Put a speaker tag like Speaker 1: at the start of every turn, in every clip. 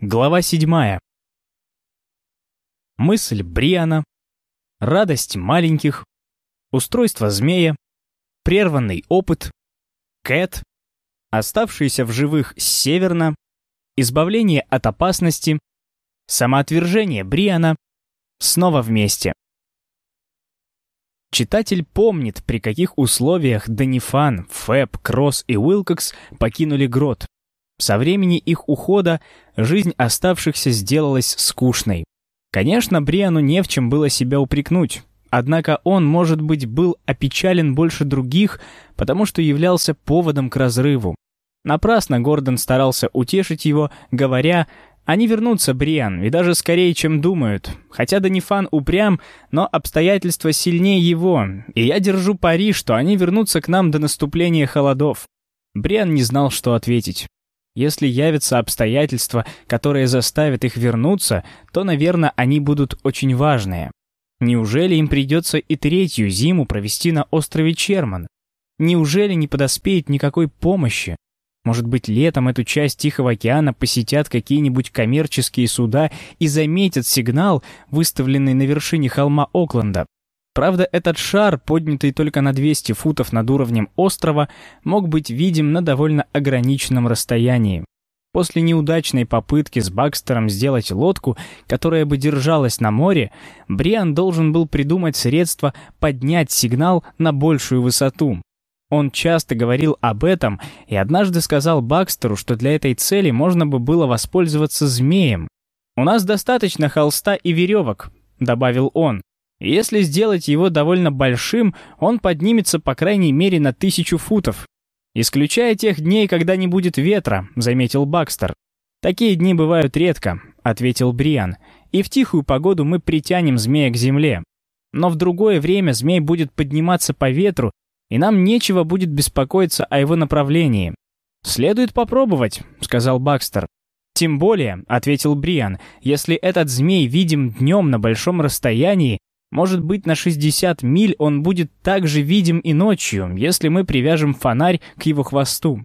Speaker 1: Глава седьмая. Мысль Бриана, радость маленьких, устройство змея, прерванный опыт, Кэт, оставшиеся в живых с северна, избавление от опасности, самоотвержение Бриана, снова вместе. Читатель помнит, при каких условиях Данифан, Фэб, Кросс и Уилкокс покинули грот. Со времени их ухода жизнь оставшихся сделалась скучной. Конечно, Бриану не в чем было себя упрекнуть. Однако он, может быть, был опечален больше других, потому что являлся поводом к разрыву. Напрасно Гордон старался утешить его, говоря они вернутся, Бриан, и даже скорее, чем думают. Хотя Данифан упрям, но обстоятельства сильнее его, и я держу пари, что они вернутся к нам до наступления холодов. Бриан не знал, что ответить. Если явятся обстоятельства, которые заставят их вернуться, то, наверное, они будут очень важные. Неужели им придется и третью зиму провести на острове Черман? Неужели не подоспеет никакой помощи? Может быть, летом эту часть Тихого океана посетят какие-нибудь коммерческие суда и заметят сигнал, выставленный на вершине холма Окленда. Правда, этот шар, поднятый только на 200 футов над уровнем острова, мог быть видим на довольно ограниченном расстоянии. После неудачной попытки с Бакстером сделать лодку, которая бы держалась на море, Бриан должен был придумать средство поднять сигнал на большую высоту. Он часто говорил об этом и однажды сказал Бакстеру, что для этой цели можно бы было воспользоваться змеем. «У нас достаточно холста и веревок», — добавил он. «Если сделать его довольно большим, он поднимется по крайней мере на тысячу футов». «Исключая тех дней, когда не будет ветра», — заметил Бакстер. «Такие дни бывают редко», — ответил Бриан. «И в тихую погоду мы притянем змея к земле. Но в другое время змей будет подниматься по ветру и нам нечего будет беспокоиться о его направлении. «Следует попробовать», — сказал Бакстер. «Тем более», — ответил Бриан, — «если этот змей видим днем на большом расстоянии, может быть, на 60 миль он будет также видим и ночью, если мы привяжем фонарь к его хвосту».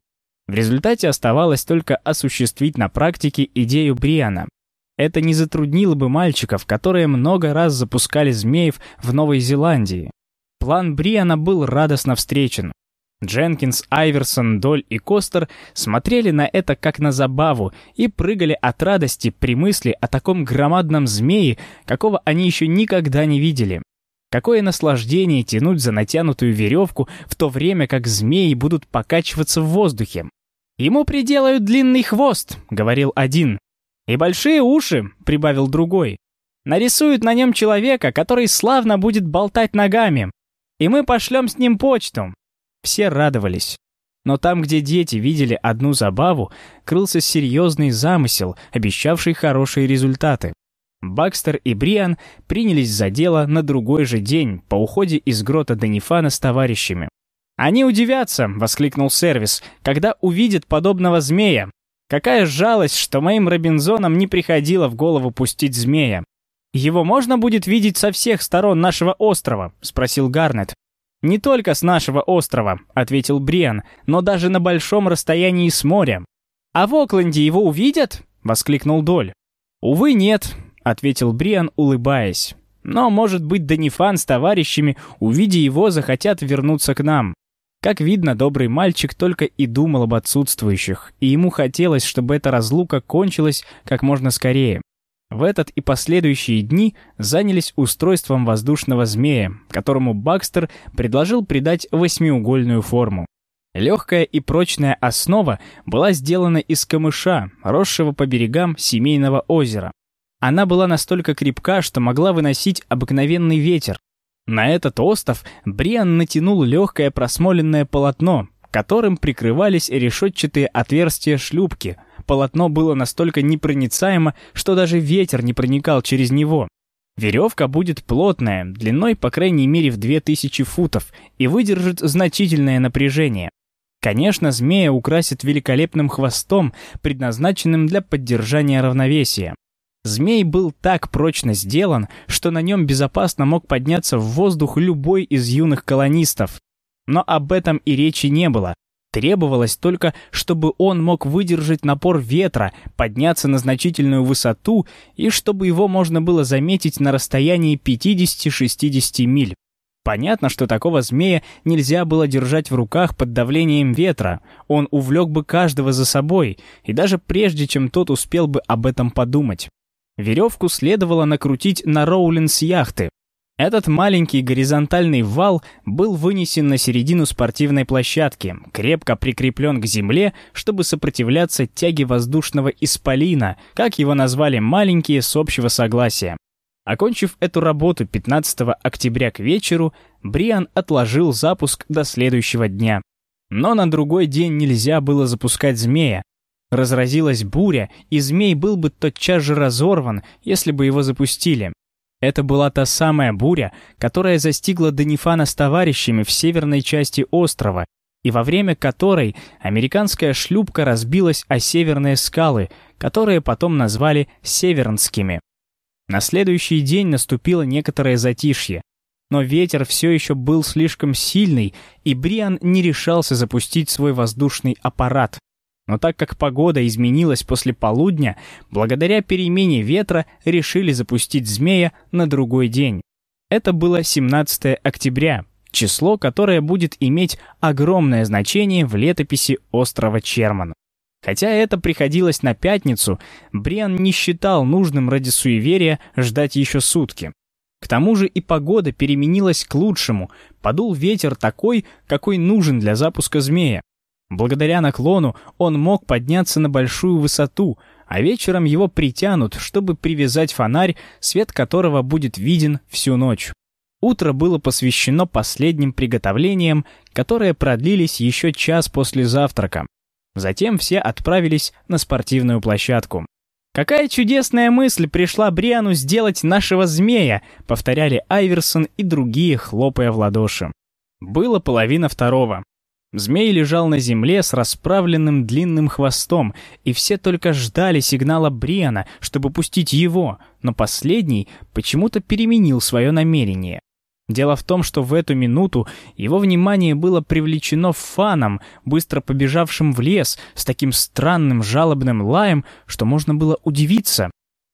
Speaker 1: В результате оставалось только осуществить на практике идею Бриана. Это не затруднило бы мальчиков, которые много раз запускали змеев в Новой Зеландии. План Бриана был радостно встречен. Дженкинс, Айверсон, Доль и Костер смотрели на это как на забаву и прыгали от радости при мысли о таком громадном змее, какого они еще никогда не видели. Какое наслаждение тянуть за натянутую веревку, в то время как змеи будут покачиваться в воздухе. «Ему приделают длинный хвост», — говорил один. «И большие уши», — прибавил другой. «Нарисуют на нем человека, который славно будет болтать ногами и мы пошлем с ним почту». Все радовались. Но там, где дети видели одну забаву, крылся серьезный замысел, обещавший хорошие результаты. Бакстер и Бриан принялись за дело на другой же день по уходе из грота Данифана с товарищами. «Они удивятся», — воскликнул сервис, — «когда увидят подобного змея. Какая жалость, что моим Робинзонам не приходило в голову пустить змея. «Его можно будет видеть со всех сторон нашего острова?» — спросил Гарнет. «Не только с нашего острова», — ответил Бриан, «но даже на большом расстоянии с моря». «А в Окленде его увидят?» — воскликнул Доль. «Увы, нет», — ответил Бриан, улыбаясь. «Но, может быть, Данифан с товарищами, увидя его, захотят вернуться к нам». Как видно, добрый мальчик только и думал об отсутствующих, и ему хотелось, чтобы эта разлука кончилась как можно скорее. В этот и последующие дни занялись устройством воздушного змея, которому Бакстер предложил придать восьмиугольную форму. Легкая и прочная основа была сделана из камыша, росшего по берегам семейного озера. Она была настолько крепка, что могла выносить обыкновенный ветер. На этот остров Бриан натянул легкое просмоленное полотно, которым прикрывались решетчатые отверстия шлюпки — полотно было настолько непроницаемо, что даже ветер не проникал через него. Веревка будет плотная, длиной по крайней мере в 2000 футов, и выдержит значительное напряжение. Конечно, змея украсит великолепным хвостом, предназначенным для поддержания равновесия. Змей был так прочно сделан, что на нем безопасно мог подняться в воздух любой из юных колонистов. Но об этом и речи не было. Требовалось только, чтобы он мог выдержать напор ветра, подняться на значительную высоту и чтобы его можно было заметить на расстоянии 50-60 миль. Понятно, что такого змея нельзя было держать в руках под давлением ветра. Он увлек бы каждого за собой, и даже прежде, чем тот успел бы об этом подумать. Веревку следовало накрутить на роулинс яхты. Этот маленький горизонтальный вал был вынесен на середину спортивной площадки, крепко прикреплен к земле, чтобы сопротивляться тяге воздушного исполина, как его назвали маленькие с общего согласия. Окончив эту работу 15 октября к вечеру, Бриан отложил запуск до следующего дня. Но на другой день нельзя было запускать змея. Разразилась буря, и змей был бы тотчас же разорван, если бы его запустили. Это была та самая буря, которая застигла Данифана с товарищами в северной части острова, и во время которой американская шлюпка разбилась о северные скалы, которые потом назвали Севернскими. На следующий день наступило некоторое затишье, но ветер все еще был слишком сильный, и Бриан не решался запустить свой воздушный аппарат. Но так как погода изменилась после полудня, благодаря перемене ветра решили запустить змея на другой день. Это было 17 октября, число, которое будет иметь огромное значение в летописи острова Черман. Хотя это приходилось на пятницу, Бриан не считал нужным ради суеверия ждать еще сутки. К тому же и погода переменилась к лучшему, подул ветер такой, какой нужен для запуска змея. Благодаря наклону он мог подняться на большую высоту, а вечером его притянут, чтобы привязать фонарь, свет которого будет виден всю ночь. Утро было посвящено последним приготовлениям, которые продлились еще час после завтрака. Затем все отправились на спортивную площадку. «Какая чудесная мысль пришла Бриану сделать нашего змея!» — повторяли Айверсон и другие, хлопая в ладоши. Было половина второго. Змей лежал на земле с расправленным длинным хвостом, и все только ждали сигнала Бриана, чтобы пустить его, но последний почему-то переменил свое намерение. Дело в том, что в эту минуту его внимание было привлечено фаном, быстро побежавшим в лес с таким странным жалобным лаем, что можно было удивиться.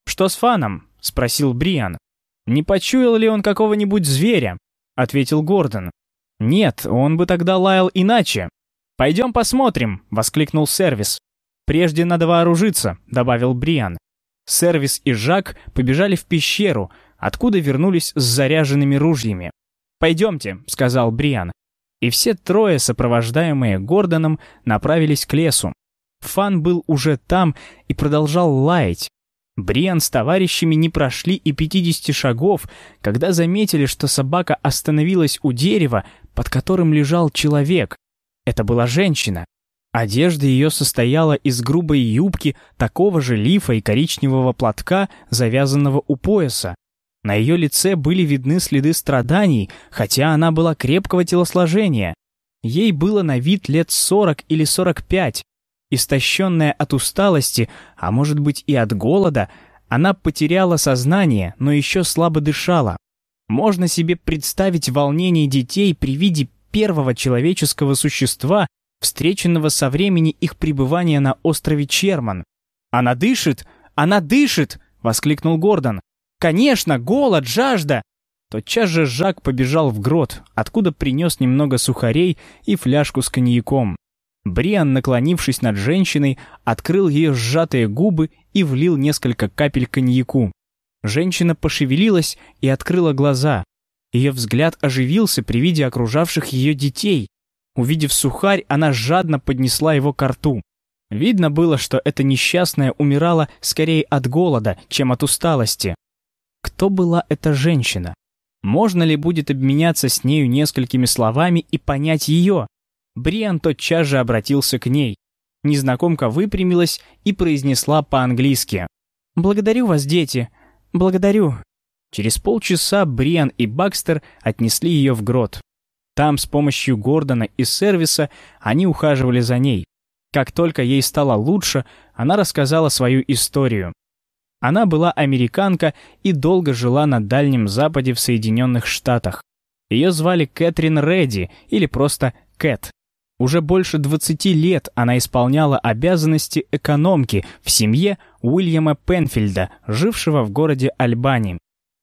Speaker 1: «Что с фаном?» — спросил Бриан. «Не почуял ли он какого-нибудь зверя?» — ответил Гордон. «Нет, он бы тогда лаял иначе». «Пойдем посмотрим», — воскликнул Сервис. «Прежде надо вооружиться», — добавил Бриан. Сервис и Жак побежали в пещеру — откуда вернулись с заряженными ружьями. «Пойдемте», — сказал Бриан. И все трое, сопровождаемые Гордоном, направились к лесу. Фан был уже там и продолжал лаять. Бриан с товарищами не прошли и 50 шагов, когда заметили, что собака остановилась у дерева, под которым лежал человек. Это была женщина. Одежда ее состояла из грубой юбки, такого же лифа и коричневого платка, завязанного у пояса. На ее лице были видны следы страданий, хотя она была крепкого телосложения. Ей было на вид лет 40 или 45. Истощенная от усталости, а может быть и от голода, она потеряла сознание, но еще слабо дышала. Можно себе представить волнение детей при виде первого человеческого существа, встреченного со времени их пребывания на острове Черман. «Она дышит! Она дышит!» — воскликнул Гордон. Конечно, голод, жажда!» Тотчас же Жак побежал в грот, откуда принес немного сухарей и фляжку с коньяком. Бриан, наклонившись над женщиной, открыл ее сжатые губы и влил несколько капель коньяку. Женщина пошевелилась и открыла глаза. Ее взгляд оживился при виде окружавших ее детей. Увидев сухарь, она жадно поднесла его к рту. Видно было, что эта несчастная умирала скорее от голода, чем от усталости кто была эта женщина. Можно ли будет обменяться с нею несколькими словами и понять ее? Бриан тотчас же обратился к ней. Незнакомка выпрямилась и произнесла по-английски. «Благодарю вас, дети. Благодарю». Через полчаса Бриан и Бакстер отнесли ее в грот. Там с помощью Гордона и сервиса они ухаживали за ней. Как только ей стало лучше, она рассказала свою историю. Она была американка и долго жила на Дальнем Западе в Соединенных Штатах. Ее звали Кэтрин Редди или просто Кэт. Уже больше 20 лет она исполняла обязанности экономки в семье Уильяма Пенфильда, жившего в городе Альбани.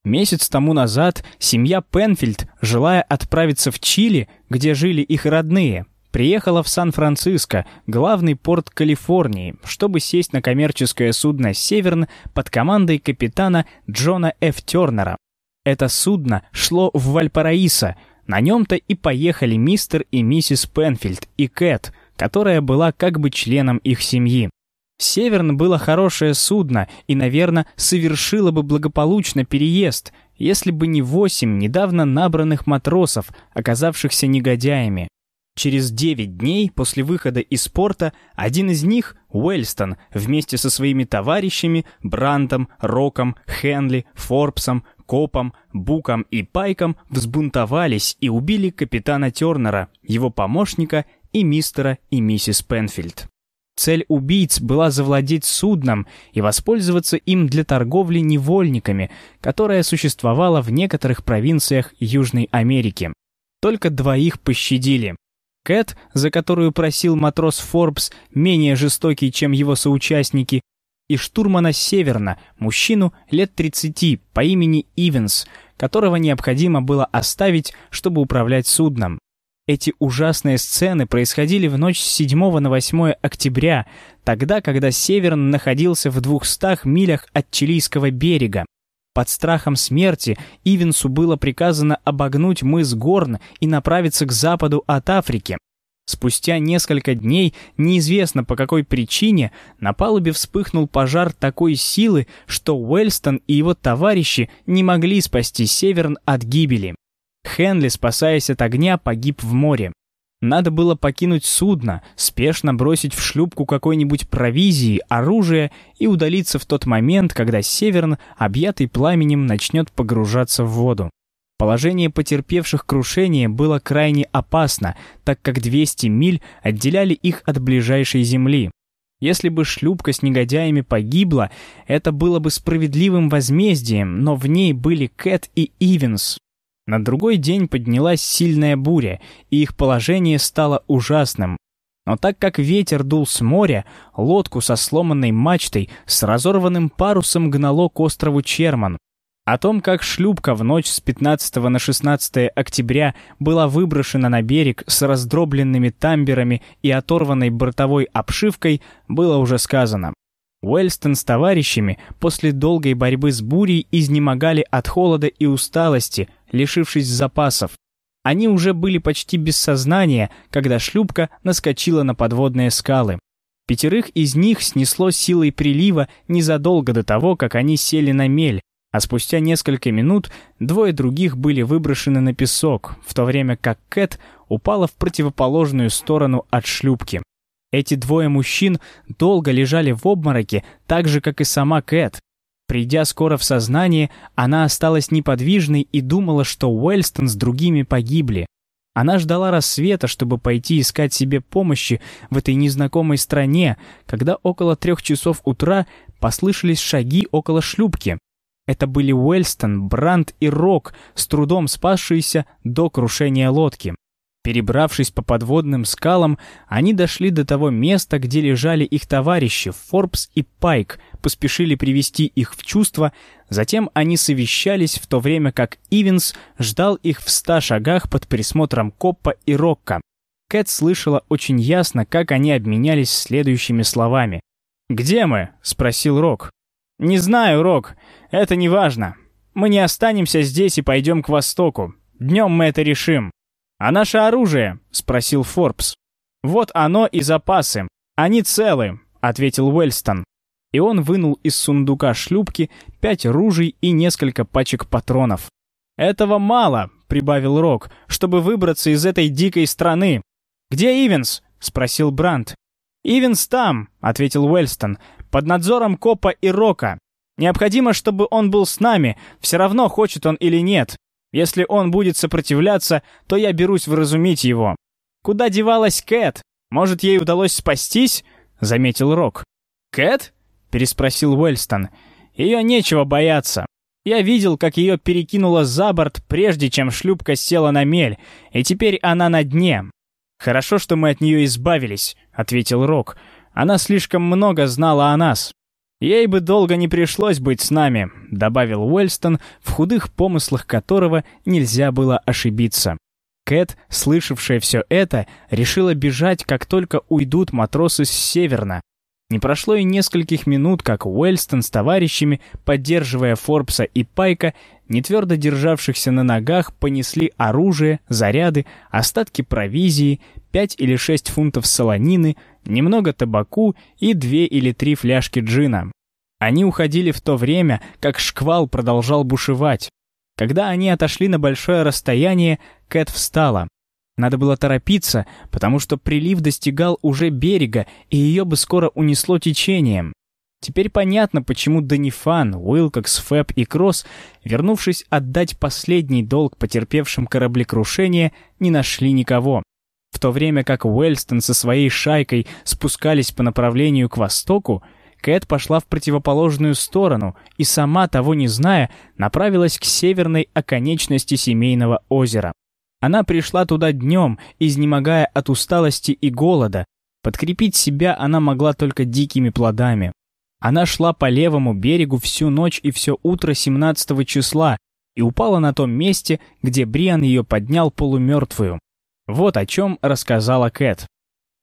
Speaker 1: Месяц тому назад семья Пенфильд, желая отправиться в Чили, где жили их родные, приехала в Сан-Франциско, главный порт Калифорнии, чтобы сесть на коммерческое судно «Северн» под командой капитана Джона Ф. Тернера. Это судно шло в Вальпараисо, на нем-то и поехали мистер и миссис Пенфильд и Кэт, которая была как бы членом их семьи. Северн было хорошее судно и, наверное, совершило бы благополучно переезд, если бы не восемь недавно набранных матросов, оказавшихся негодяями. Через девять дней после выхода из порта один из них, Уэльстон, вместе со своими товарищами Брантом, Роком, Хенли, Форбсом, Копом, Буком и Пайком взбунтовались и убили капитана Тернера, его помощника и мистера и миссис Пенфильд. Цель убийц была завладеть судном и воспользоваться им для торговли невольниками, которая существовала в некоторых провинциях Южной Америки. Только двоих пощадили. Кэт, за которую просил матрос Форбс, менее жестокий, чем его соучастники, и штурмана Северна, мужчину лет 30 по имени Ивенс, которого необходимо было оставить, чтобы управлять судном. Эти ужасные сцены происходили в ночь с 7 на 8 октября, тогда, когда Северн находился в 200 милях от Чилийского берега. Под страхом смерти Ивенсу было приказано обогнуть мыс Горн и направиться к западу от Африки. Спустя несколько дней, неизвестно по какой причине, на палубе вспыхнул пожар такой силы, что Уэльстон и его товарищи не могли спасти Северн от гибели. Хенли, спасаясь от огня, погиб в море. Надо было покинуть судно, спешно бросить в шлюпку какой-нибудь провизии, оружие и удалиться в тот момент, когда Северн, объятый пламенем, начнет погружаться в воду. Положение потерпевших крушение было крайне опасно, так как 200 миль отделяли их от ближайшей земли. Если бы шлюпка с негодяями погибла, это было бы справедливым возмездием, но в ней были Кэт и Ивенс, на другой день поднялась сильная буря, и их положение стало ужасным. Но так как ветер дул с моря, лодку со сломанной мачтой с разорванным парусом гнало к острову Черман. О том, как шлюпка в ночь с 15 на 16 октября была выброшена на берег с раздробленными тамберами и оторванной бортовой обшивкой, было уже сказано. Уэльстон с товарищами после долгой борьбы с бурей изнемогали от холода и усталости, лишившись запасов. Они уже были почти без сознания, когда шлюпка наскочила на подводные скалы. Пятерых из них снесло силой прилива незадолго до того, как они сели на мель, а спустя несколько минут двое других были выброшены на песок, в то время как Кэт упала в противоположную сторону от шлюпки. Эти двое мужчин долго лежали в обмороке, так же, как и сама Кэт. Придя скоро в сознание, она осталась неподвижной и думала, что Уэльстон с другими погибли. Она ждала рассвета, чтобы пойти искать себе помощи в этой незнакомой стране, когда около трех часов утра послышались шаги около шлюпки. Это были Уэльстон, Брандт и Рок, с трудом спасшиеся до крушения лодки. Перебравшись по подводным скалам, они дошли до того места, где лежали их товарищи Форбс и Пайк, поспешили привести их в чувство, затем они совещались в то время, как Ивенс ждал их в ста шагах под присмотром Коппа и Рокка. Кэт слышала очень ясно, как они обменялись следующими словами. «Где мы?» — спросил Рок. «Не знаю, Рок. Это не важно. Мы не останемся здесь и пойдем к востоку. Днем мы это решим». «А наше оружие?» — спросил Форбс. «Вот оно и запасы. Они целы», — ответил Уэльстон. И он вынул из сундука шлюпки пять ружей и несколько пачек патронов. «Этого мало», — прибавил Рок, — «чтобы выбраться из этой дикой страны». «Где Ивенс?» — спросил Брандт. «Ивенс там», — ответил Уэльстон, — «под надзором Копа и Рока. Необходимо, чтобы он был с нами, все равно, хочет он или нет. Если он будет сопротивляться, то я берусь вразумить его. Куда девалась Кэт? Может, ей удалось спастись?» — заметил Рок. «Кэт?» — переспросил Уэльстон. «Ее нечего бояться. Я видел, как ее перекинуло за борт, прежде чем шлюпка села на мель, и теперь она на дне. «Хорошо, что мы от нее избавились», — ответил Рок. «Она слишком много знала о нас». «Ей бы долго не пришлось быть с нами», — добавил Уэльстон, в худых помыслах которого нельзя было ошибиться. Кэт, слышавшая все это, решила бежать, как только уйдут матросы с северна. Не прошло и нескольких минут, как Уэльстон с товарищами, поддерживая Форбса и Пайка, не твердо державшихся на ногах, понесли оружие, заряды, остатки провизии, пять или шесть фунтов солонины, немного табаку и две или три фляжки джина. Они уходили в то время, как шквал продолжал бушевать. Когда они отошли на большое расстояние, Кэт встала. Надо было торопиться, потому что прилив достигал уже берега, и ее бы скоро унесло течением. Теперь понятно, почему Данифан, Уилкокс, Фэб и Кросс, вернувшись отдать последний долг потерпевшим кораблекрушение, не нашли никого. В то время как Уэльстон со своей шайкой спускались по направлению к востоку, Кэт пошла в противоположную сторону и, сама того не зная, направилась к северной оконечности семейного озера. Она пришла туда днем, изнемогая от усталости и голода. Подкрепить себя она могла только дикими плодами. Она шла по левому берегу всю ночь и все утро 17 числа и упала на том месте, где Бриан ее поднял полумертвую. Вот о чем рассказала Кэт.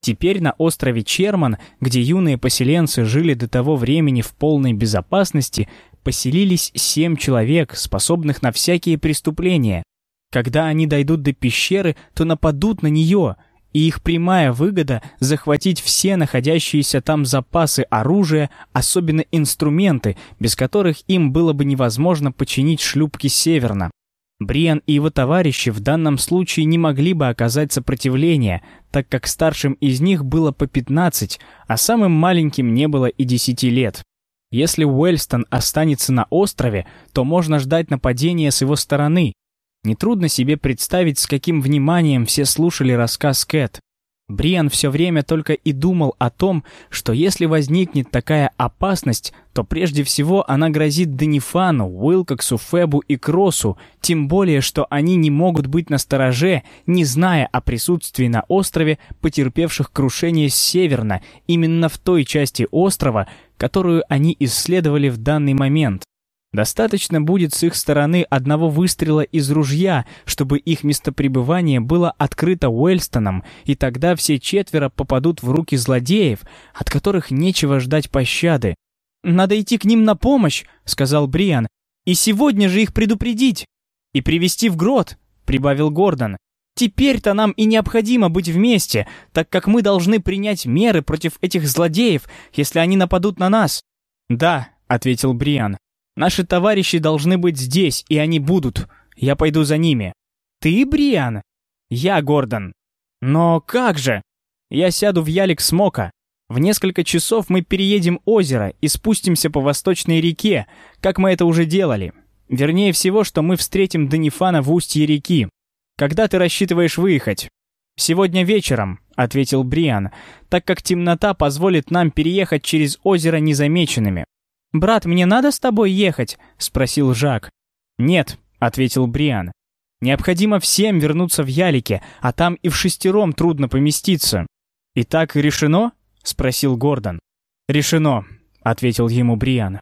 Speaker 1: Теперь на острове Черман, где юные поселенцы жили до того времени в полной безопасности, поселились семь человек, способных на всякие преступления. Когда они дойдут до пещеры, то нападут на нее, и их прямая выгода — захватить все находящиеся там запасы оружия, особенно инструменты, без которых им было бы невозможно починить шлюпки северно. Бриан и его товарищи в данном случае не могли бы оказать сопротивление, так как старшим из них было по 15, а самым маленьким не было и 10 лет. Если Уэльстон останется на острове, то можно ждать нападения с его стороны. Нетрудно себе представить, с каким вниманием все слушали рассказ Кэт. Бриан все время только и думал о том, что если возникнет такая опасность, то прежде всего она грозит Данифану, Уилкоксу, Фебу и Кроссу, тем более, что они не могут быть на стороже, не зная о присутствии на острове потерпевших крушение с северна, именно в той части острова, которую они исследовали в данный момент. Достаточно будет с их стороны одного выстрела из ружья, чтобы их местопребывание было открыто Уэльстоном, и тогда все четверо попадут в руки злодеев, от которых нечего ждать пощады. «Надо идти к ним на помощь», — сказал Бриан, — «и сегодня же их предупредить и привести в грот», — прибавил Гордон. «Теперь-то нам и необходимо быть вместе, так как мы должны принять меры против этих злодеев, если они нападут на нас». «Да», — ответил Бриан, Наши товарищи должны быть здесь, и они будут. Я пойду за ними. Ты, Бриан? Я, Гордон. Но как же? Я сяду в ялик Смока. В несколько часов мы переедем озеро и спустимся по восточной реке, как мы это уже делали. Вернее всего, что мы встретим Данифана в устье реки. Когда ты рассчитываешь выехать? Сегодня вечером, ответил Бриан, так как темнота позволит нам переехать через озеро незамеченными. «Брат, мне надо с тобой ехать?» — спросил Жак. «Нет», — ответил Бриан. «Необходимо всем вернуться в Ялике, а там и в шестером трудно поместиться». «Итак, решено?» — спросил Гордон. «Решено», — ответил ему Бриан.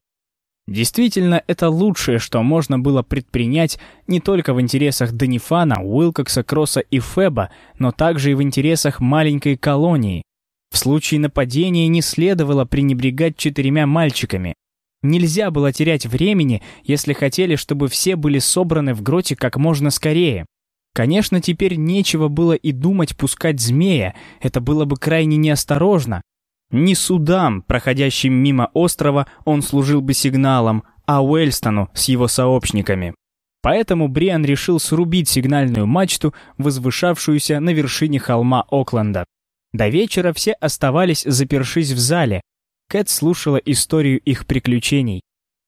Speaker 1: Действительно, это лучшее, что можно было предпринять не только в интересах Данифана, Уилкокса, Кросса и Феба, но также и в интересах маленькой колонии. В случае нападения не следовало пренебрегать четырьмя мальчиками. Нельзя было терять времени, если хотели, чтобы все были собраны в гроте как можно скорее. Конечно, теперь нечего было и думать пускать змея, это было бы крайне неосторожно. Не судам, проходящим мимо острова, он служил бы сигналом, а Уэльстону с его сообщниками. Поэтому Бриан решил срубить сигнальную мачту, возвышавшуюся на вершине холма Окленда. До вечера все оставались, запершись в зале, Кэт слушала историю их приключений.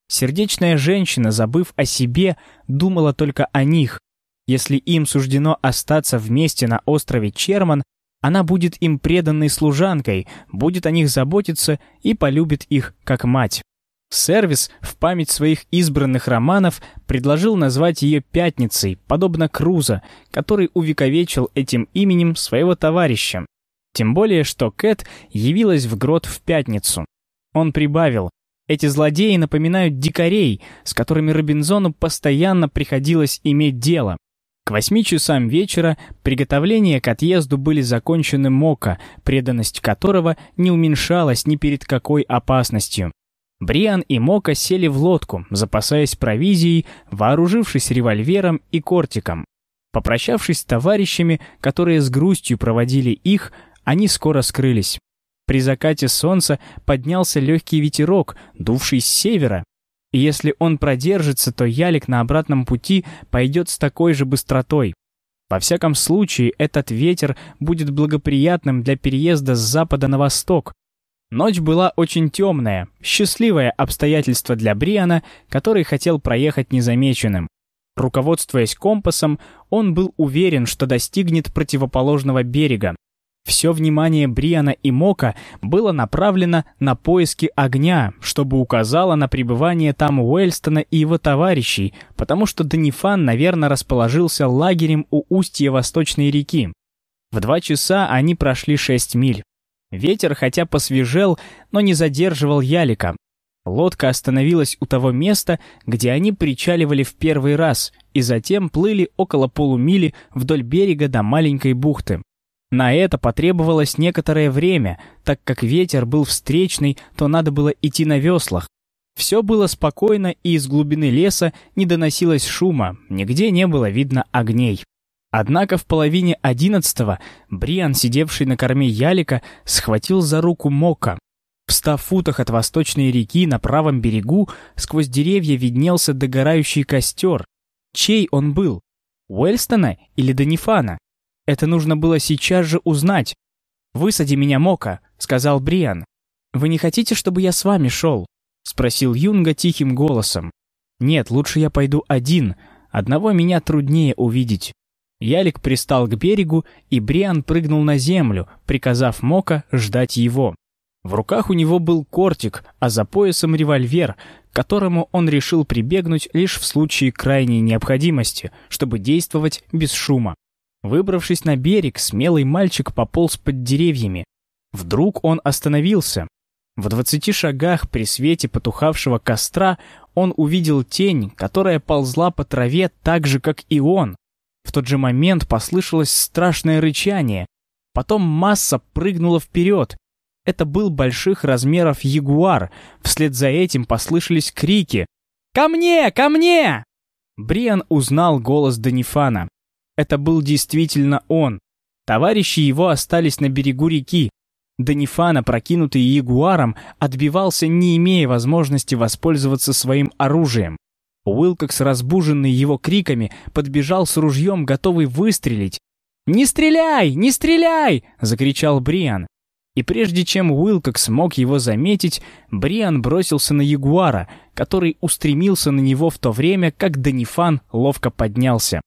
Speaker 1: Сердечная женщина, забыв о себе, думала только о них. Если им суждено остаться вместе на острове Черман, она будет им преданной служанкой, будет о них заботиться и полюбит их как мать. Сервис в память своих избранных романов предложил назвать ее «Пятницей», подобно Круза, который увековечил этим именем своего товарища. Тем более, что Кэт явилась в грот в пятницу. Он прибавил, эти злодеи напоминают дикарей, с которыми Робинзону постоянно приходилось иметь дело. К восьми часам вечера приготовления к отъезду были закончены Мока, преданность которого не уменьшалась ни перед какой опасностью. Бриан и Мока сели в лодку, запасаясь провизией, вооружившись револьвером и кортиком. Попрощавшись с товарищами, которые с грустью проводили их, они скоро скрылись. При закате солнца поднялся легкий ветерок, дувший с севера. И если он продержится, то ялик на обратном пути пойдет с такой же быстротой. Во всяком случае, этот ветер будет благоприятным для переезда с запада на восток, Ночь была очень темная, счастливое обстоятельство для Бриана, который хотел проехать незамеченным. Руководствуясь компасом, он был уверен, что достигнет противоположного берега. Все внимание Бриана и Мока было направлено на поиски огня, чтобы указало на пребывание там Уэльстона и его товарищей, потому что Данифан, наверное, расположился лагерем у устья Восточной реки. В два часа они прошли шесть миль. Ветер хотя посвежел, но не задерживал ялика. Лодка остановилась у того места, где они причаливали в первый раз, и затем плыли около полумили вдоль берега до маленькой бухты. На это потребовалось некоторое время, так как ветер был встречный, то надо было идти на веслах. Все было спокойно, и из глубины леса не доносилось шума, нигде не было видно огней. Однако в половине одиннадцатого Бриан, сидевший на корме ялика, схватил за руку Мока. В ста футах от восточной реки на правом берегу сквозь деревья виднелся догорающий костер. Чей он был? Уэльстона или Данифана? Это нужно было сейчас же узнать. «Высади меня, Мока», — сказал Бриан. «Вы не хотите, чтобы я с вами шел?» — спросил Юнга тихим голосом. «Нет, лучше я пойду один. Одного меня труднее увидеть». Ялик пристал к берегу, и Бриан прыгнул на землю, приказав Мока ждать его. В руках у него был кортик, а за поясом револьвер, к которому он решил прибегнуть лишь в случае крайней необходимости, чтобы действовать без шума. Выбравшись на берег, смелый мальчик пополз под деревьями. Вдруг он остановился. В двадцати шагах при свете потухавшего костра он увидел тень, которая ползла по траве так же, как и он. В тот же момент послышалось страшное рычание. Потом масса прыгнула вперед. Это был больших размеров ягуар. Вслед за этим послышались крики. «Ко мне! Ко мне!» Бриан узнал голос Данифана. Это был действительно он. Товарищи его остались на берегу реки. Данифана, прокинутый ягуаром, отбивался, не имея возможности воспользоваться своим оружием. Уилкокс, разбуженный его криками, подбежал с ружьем, готовый выстрелить. «Не стреляй! Не стреляй!» — закричал Бриан. И прежде чем Уилкокс мог его заметить, Бриан бросился на Ягуара, который устремился на него в то время, как Данифан ловко поднялся.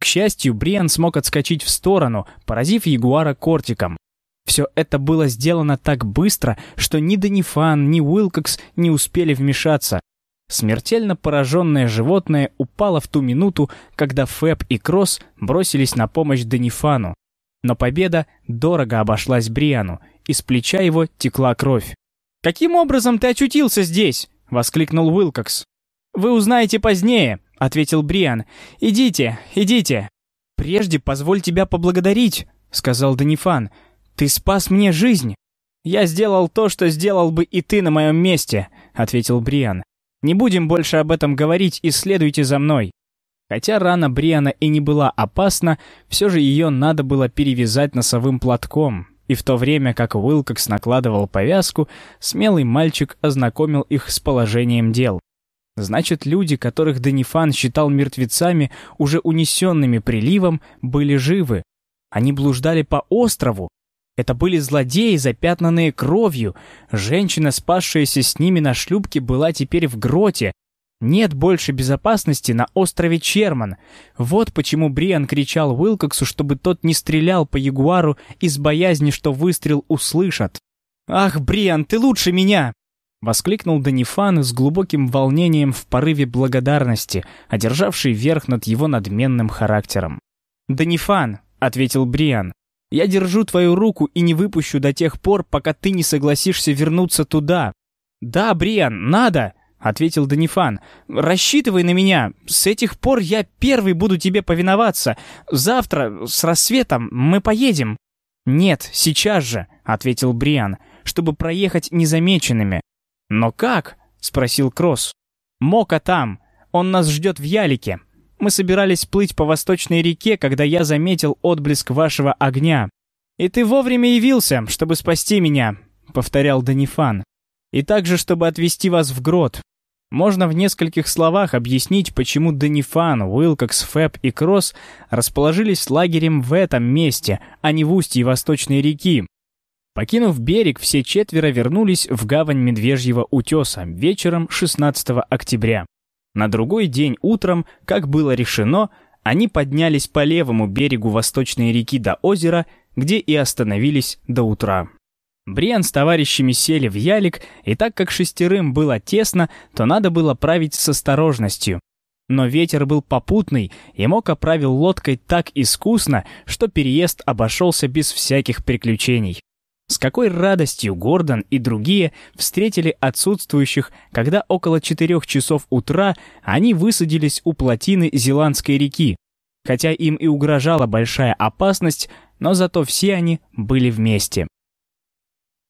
Speaker 1: К счастью, Бриан смог отскочить в сторону, поразив Ягуара кортиком. Все это было сделано так быстро, что ни Данифан, ни Уилкокс не успели вмешаться. Смертельно пораженное животное упало в ту минуту, когда Фэб и Кросс бросились на помощь Данифану. Но победа дорого обошлась Бриану, из плеча его текла кровь. «Каким образом ты очутился здесь?» — воскликнул Уилкокс. «Вы узнаете позднее», — ответил Бриан. «Идите, идите». «Прежде позволь тебя поблагодарить», — сказал Данифан. «Ты спас мне жизнь». «Я сделал то, что сделал бы и ты на моем месте», — ответил Бриан. Не будем больше об этом говорить и следуйте за мной. Хотя рана Бриана и не была опасна, все же ее надо было перевязать носовым платком. И в то время, как Уилкокс накладывал повязку, смелый мальчик ознакомил их с положением дел. Значит, люди, которых Данифан считал мертвецами, уже унесенными приливом, были живы. Они блуждали по острову, это были злодеи, запятнанные кровью. Женщина, спасшаяся с ними на шлюпке, была теперь в гроте. Нет больше безопасности на острове Черман. Вот почему Бриан кричал Уилкоксу, чтобы тот не стрелял по Ягуару из боязни, что выстрел услышат. «Ах, Бриан, ты лучше меня!» — воскликнул Данифан с глубоким волнением в порыве благодарности, одержавший верх над его надменным характером. «Данифан», — ответил Бриан, — «я держу твою руку и не выпущу до тех пор, пока ты не согласишься вернуться туда». «Да, Бриан, надо!» — ответил Данифан. «Рассчитывай на меня. С этих пор я первый буду тебе повиноваться. Завтра, с рассветом, мы поедем». «Нет, сейчас же», — ответил Бриан, — «чтобы проехать незамеченными». «Но как?» — спросил Кросс. «Мока там. Он нас ждет в Ялике. Мы собирались плыть по восточной реке, когда я заметил отблеск вашего огня. И ты вовремя явился, чтобы спасти меня», — повторял Данифан и также, чтобы отвезти вас в грот. Можно в нескольких словах объяснить, почему Данифан, Уилкокс, Фэб и Кросс расположились лагерем в этом месте, а не в устье Восточной реки. Покинув берег, все четверо вернулись в гавань Медвежьего утеса вечером 16 октября. На другой день утром, как было решено, они поднялись по левому берегу Восточной реки до озера, где и остановились до утра. Бриан с товарищами сели в ялик, и так как шестерым было тесно, то надо было править с осторожностью. Но ветер был попутный, и Мока правил лодкой так искусно, что переезд обошелся без всяких приключений. С какой радостью Гордон и другие встретили отсутствующих, когда около четырех часов утра они высадились у плотины Зеландской реки. Хотя им и угрожала большая опасность, но зато все они были вместе.